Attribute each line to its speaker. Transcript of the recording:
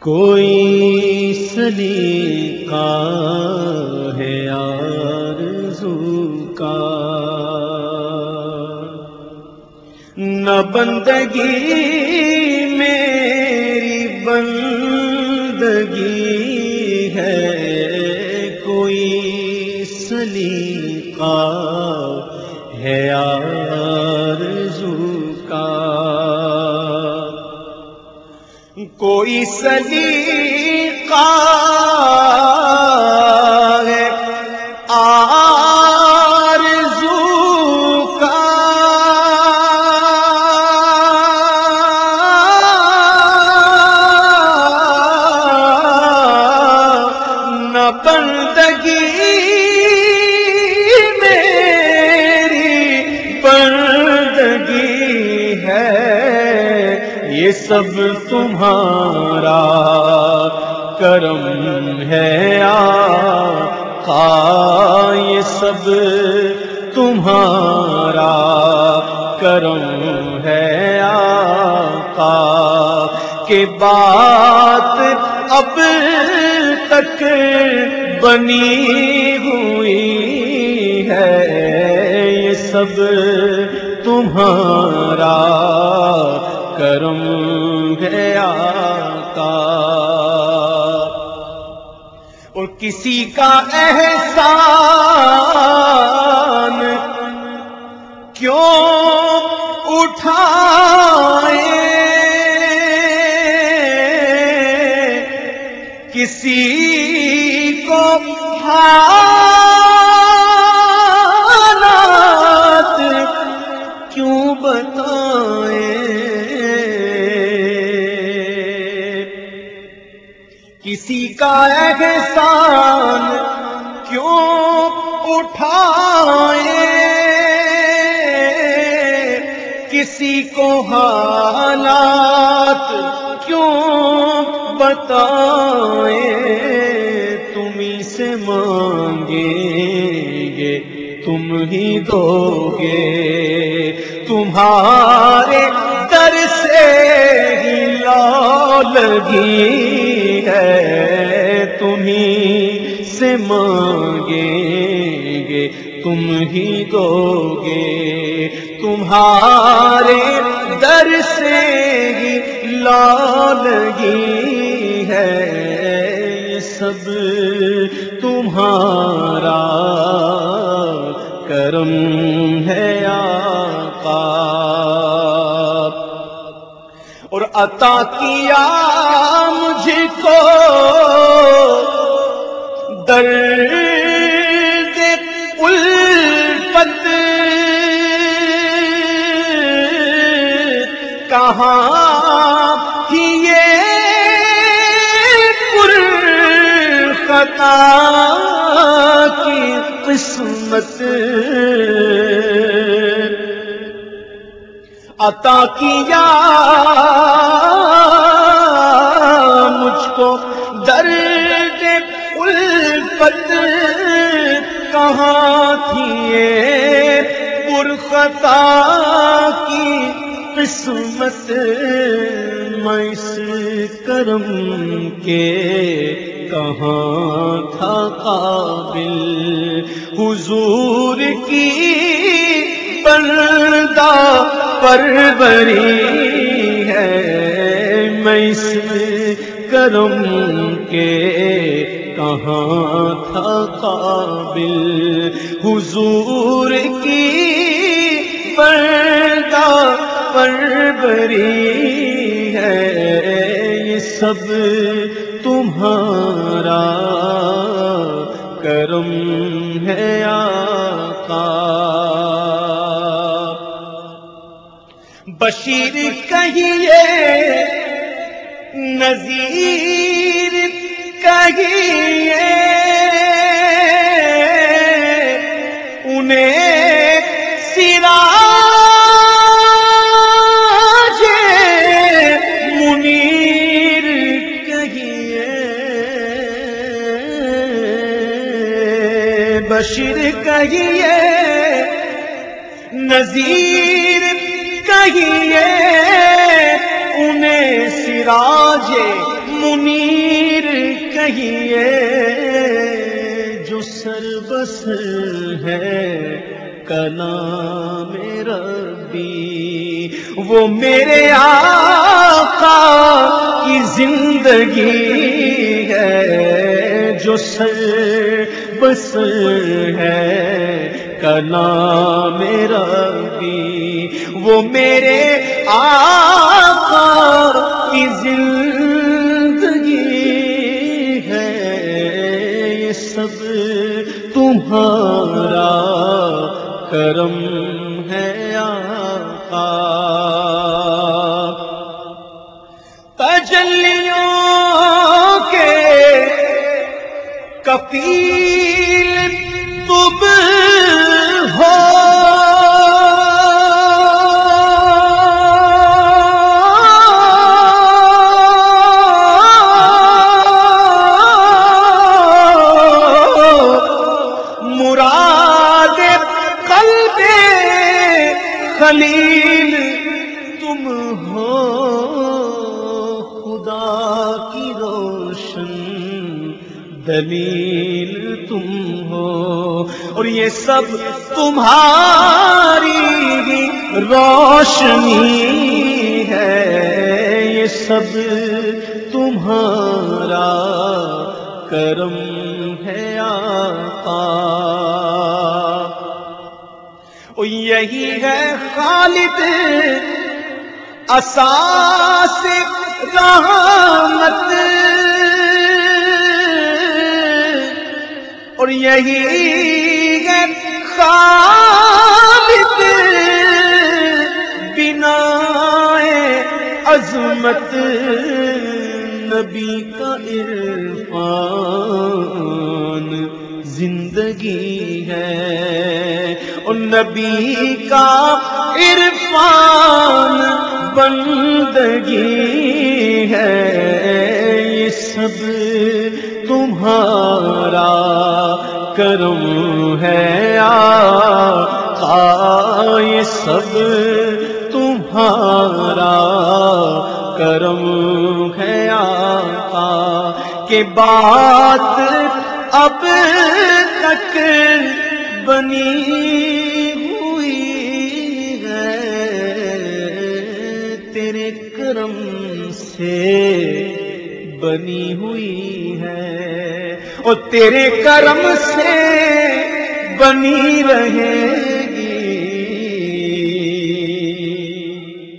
Speaker 1: کوئی سلیقہ ہے یار کا۔ نہ بندگی میری بندگی ہے کوئی سلیقہ کوئی سلی سب تمہارا کرم ہے آقا، یہ سب تمہارا کرم ہے آقا۔ کہ بات اب تک بنی ہوئی ہے، یہ سب تمہارا کرم ہے آقا۔ اور کسی کا احسان کیوں اٹھائے؟ کسی کو حالات کسی کا احسان کیوں اٹھائے؟ کسی کو حالات کیوں بتائیں تمہیں سے مانگیں گے، تم ہی دو گے۔ تمہارے در سے ہی لگی ہے تمہیں سے مانگیں گے، تم ہی دو گے تمہارے در سے ہی لالگی ہے سب تمہارا کرم ہے آقا اور عطا کیا مجھ کو۔ درد الفت کہاں کی یہ پور خطا کی قسمت؟ عطا کیا مجھ کو درد الفت کہاں تھی پرخطا کی قسمت میں اس کرم کے کہاں تھا قابل حضور کی بندہ پروری ہے۔ میں اس کرم کے کہاں تھا قابل؟ حضور کی بندہ پروری ہے۔ یہ سب تمہارا کرم ہے آقا۔ بشیر کہیے نذیر کہیے۔ انہیں سرا منیر کہیے۔ بشیر کہیے نذیر کہیے، انہیں سراج منیر کہیے، جو سر بسر ہے کنا میرا وہ میرے آقا کی زندگی ہے۔ جو سر بسر ہے کنا میرا بھی وہ میرے آقا کی زندگی ہے۔ یہ سب تمہارا کرم ہے آقا۔ تجلیوں کپیل تم ہو۔ مراد قلب خلیل تم ہو۔ خدا کی روشن دلیل تم ہو اور یہ سب تمہاری ہی روشنی ہے۔ یہ سب تمہارا کرم ہے آقا۔ یہی ہے خالد اساس رحمت۔ اور یہی ہے خالد بنا عظمت نبی کا عرفان۔ زندگی ہے اور نبی کا عرفان بندگی ہے۔ یہ سب تمہارا کرم ہے آقا یہ سب تمہارا کرم ہے آقا کہ بات اب تک بنی ہوئی ہے تیرے کرم سے بنی ہوئی ہے۔ اور تیرے کرم سے بنی رہے۔